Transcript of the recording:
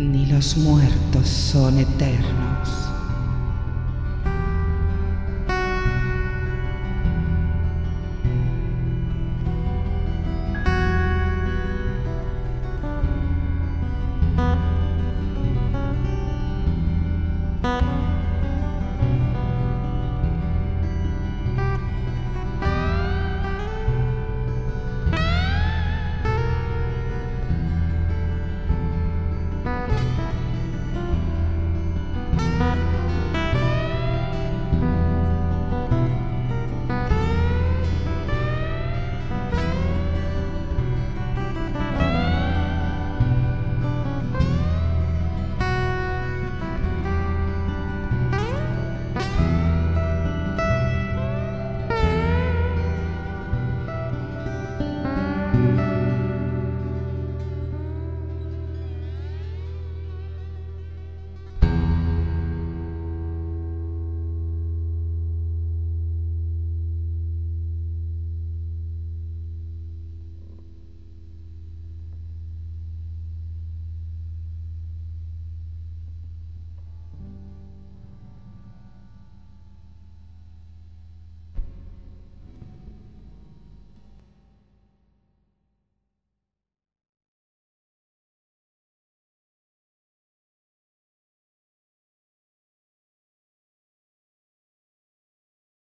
ni los muertos son eternos.